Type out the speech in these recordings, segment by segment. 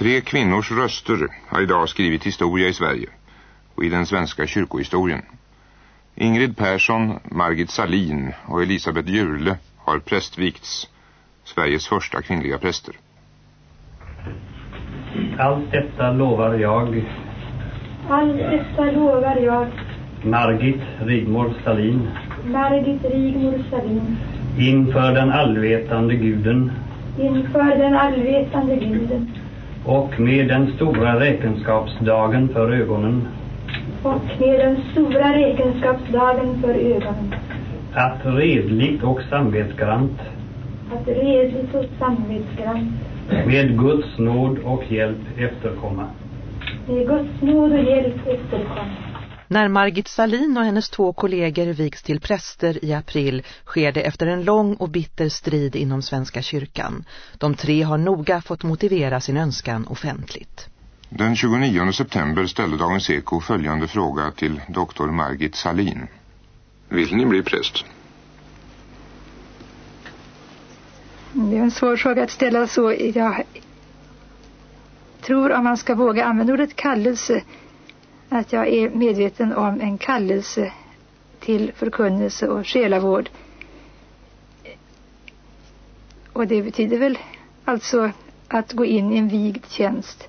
Tre kvinnors röster har idag skrivit historia i Sverige och i den svenska kyrkohistorien. Ingrid Persson, Margit Salin och Elisabeth Jurle har prästvigts, Sveriges första kvinnliga präster. Allt detta lovar jag. Allt detta lovar jag. Margit Rigmor Salin. Margit Rigmor Salin. Inför den allvetande guden. Inför den allvetande guden. Och med den stora räkenskapsdagen för ögonen. Och med den stora räkenskapsdagen för ögonen. Att redligt och samvetsgrant. Att redligt och samvetsgrant. Med Guds nåd och hjälp efterkomma. Med Guds nåd och hjälp efterkomma. När Margit Salin och hennes två kollegor vigs till präster i april sker det efter en lång och bitter strid inom Svenska kyrkan. De tre har noga fått motivera sin önskan offentligt. Den 29 september ställde Dagens Eko följande fråga till doktor Margit Salin. Vill ni bli präst? Det är en svår fråga att ställa så. Jag tror om man ska våga använda ordet kallelse att jag är medveten om en kallelse till förkunnelse och själavård. Och det betyder väl alltså att gå in i en vigd tjänst.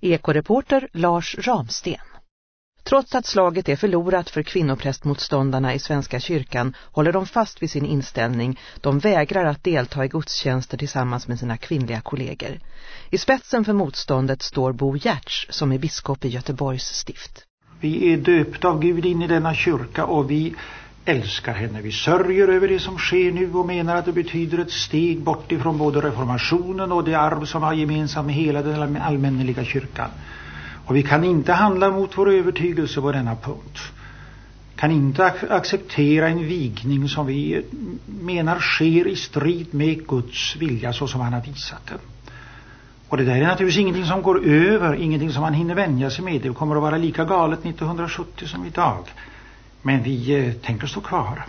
Ekoreporter Lars Ramsten. Trots att slaget är förlorat för kvinnoprästmotståndarna i Svenska kyrkan håller de fast vid sin inställning. De vägrar att delta i gudstjänster tillsammans med sina kvinnliga kollegor. I spetsen för motståndet står Bo Gertz som är biskop i Göteborgs stift. Vi är döpta av Gud in i denna kyrka och vi älskar henne. Vi sörjer över det som sker nu och menar att det betyder ett steg bort ifrån både reformationen och det arv som har gemensamt med hela den allmänneliga kyrkan. Och vi kan inte handla mot vår övertygelse på denna punkt. Kan inte acceptera en vigning som vi menar sker i strid med Guds vilja så som han har visat den. Och det där är naturligtvis ingenting som går över, ingenting som man hinner vänja sig med. Det kommer att vara lika galet 1970 som idag. Men vi eh, tänker stå kvar.